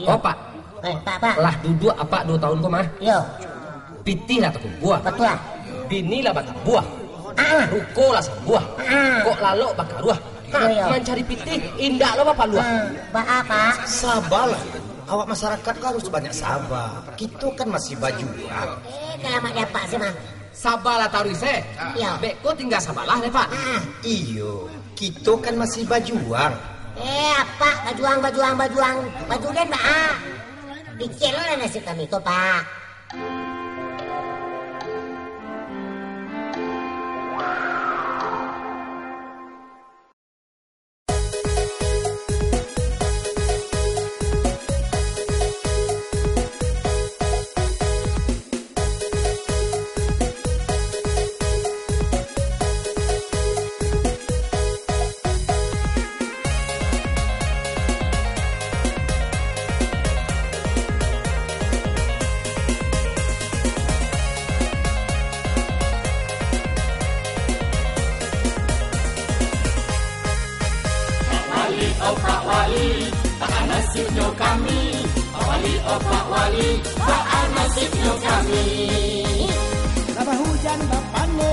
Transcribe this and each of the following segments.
Iya. Oh pak, Eh, Pak, Pak. lah duduk apa dua tahun kau mah? Yo, Pitih lah tak buah. betul. Bini lah bakal buah. Ah, Ruko lah buah. Ah. Kok lalu bakal Iya, iya. mencari pitih indah lo bapak luah. ah, Pak apa? Sabarlah. Awak masyarakat kan harus banyak sabar. Kita kan masih bajuan. Eh, kelamat ya Pak sih, Mang. Sabarlah tahu se. Iya. Beko tinggal sabarlah deh pak. Ah, Iyo, kita kan masih bajuan. eh apa? Bajuang bajuang bajuang. Baju den pak. Bikin lo nasi kami tuh pak lo lah nasib kami kok, Pak. Laba hujan bapane,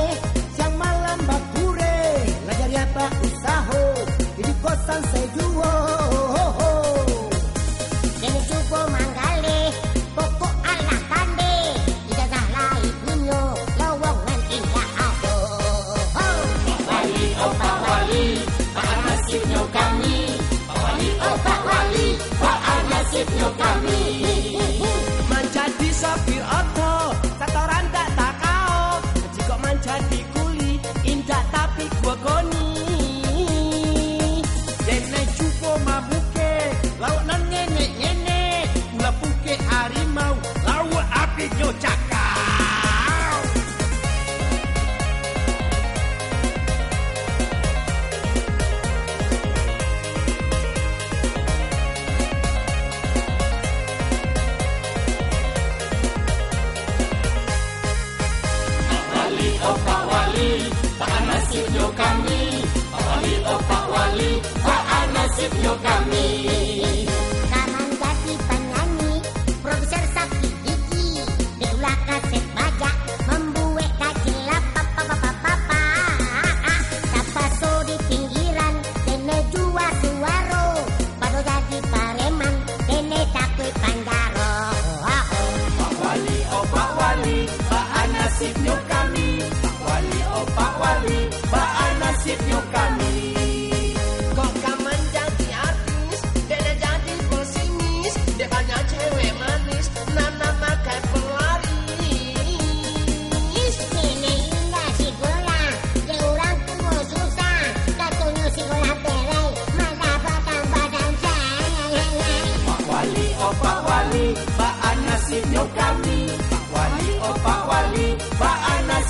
If You got me.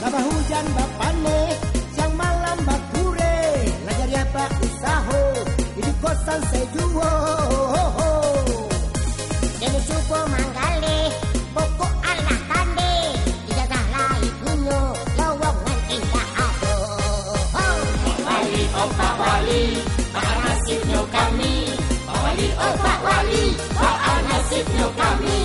Laba hujan bapane, siang malam bakure, lajar ya pak usaho, hidup kosan sejuo. Dene cupo manggale, pokok Allah kande, ijazah lai punyo, lowongan indah ado. Wali, oh Pak Wali, Pak nasibnya kami. Pak Wali, oh Pak Wali, Pak nasibnya kami.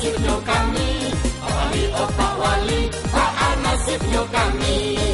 nasibnya kami. Wali opak wali Soal kami.